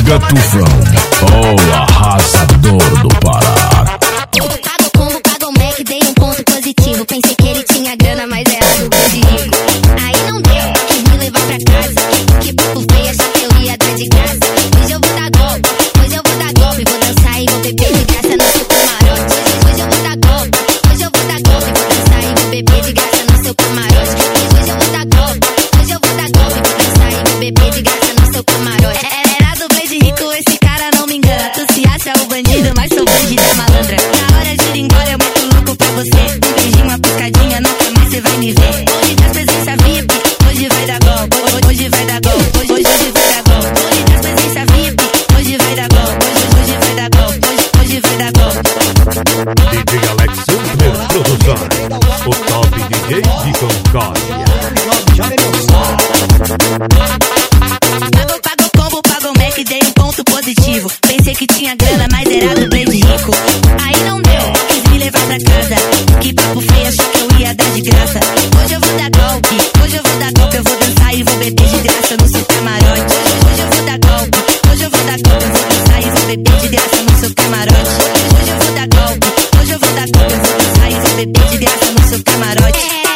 Mega Tufão, o arrasador do você. Um beijinho, uma piscadinha, nunca mais você vai me ver. Hoje das presença VIP, hoje vai dar golpe. Hoje, vai dar golpe, hoje, hoje, vai dar golpe. Hoje das presença VIP, hoje vai dar golpe. Hoje, hoje vai dar golpe, hoje, hoje vai dar golpe. DJ Alex Super Produções, o top DJ de Concórdia. Pago, pago combo, pago Mac, dei um ponto positivo. Pensei que tinha grana, mas era do de graça. Hoje eu vou dar golpe, hoje eu vou dar golpe. Eu vou dançar e vou beber de graça no seu camarote. Hoje eu vou dar golpe, hoje eu vou dar golpe. Eu vou dançar e vou beber de graça no seu camarote. Hoje eu vou dar golpe, hoje eu vou dar golpe. Eu vou dançar e vou beber de graça no seu camarote.